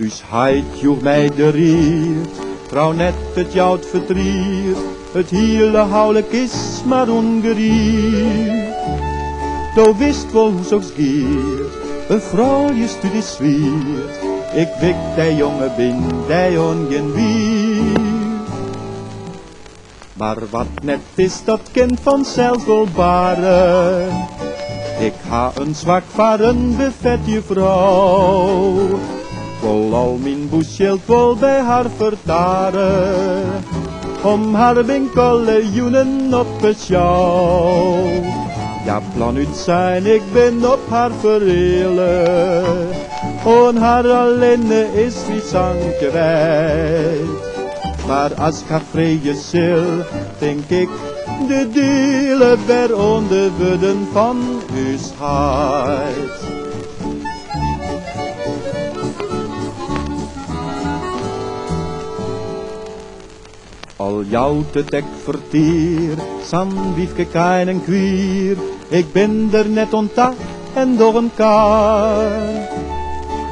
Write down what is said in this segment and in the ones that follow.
Dus heid joeg mij de rier, trouw net het jout vertrier, het hiele houlijk is maar ongerier. Do wist wel hoe zo's gier, een vrouw je studie zwiert, ik wik die jonge bin, die ongen. Maar wat net is, dat kind vanzelf wel baren. Ik ha een zwak voor een bevetje vrouw. Vol al mijn boesgeld vol bij haar vertaren. Om haar winkelen joenen op het jou. Ja, plan uit zijn, ik ben op haar verhelen. On haar alleen is wie zang kwijt. Maar als ik ga vrije denk ik de delen ver onder van uw. Al jouwt het ek vertier, san wiefke keinen kwier, ik ben er net ontdekt en door een kaar.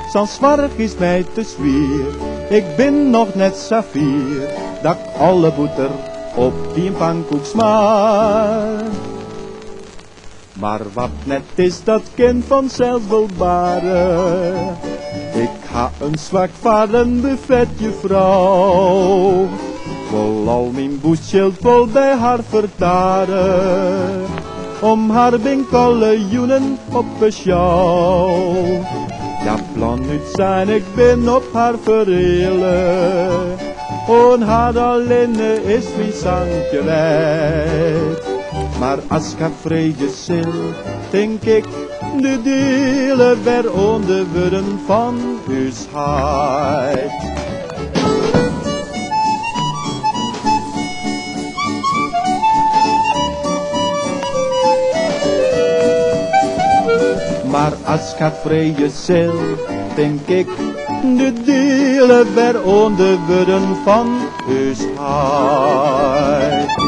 San zwarig is mij te zwier, ik ben nog net saffier, dat alle boeter op die pannenkoek smaar. Maar wat net is, dat kind vanzelf wil baren. Ik ha een zwak voor een buffetje vrouw. Vol al mijn boeschild vol bij haar vertaren. Om haar winkelen joenen op een sjouw. Ja, plan niet zijn, ik ben op haar verhelen. On haar alleen is wie zangje wijd. Maar als ik vrede zil, denk ik de delen weer onder van hart. Maar als vrije zil, denk ik de delen onder worden van uw hart.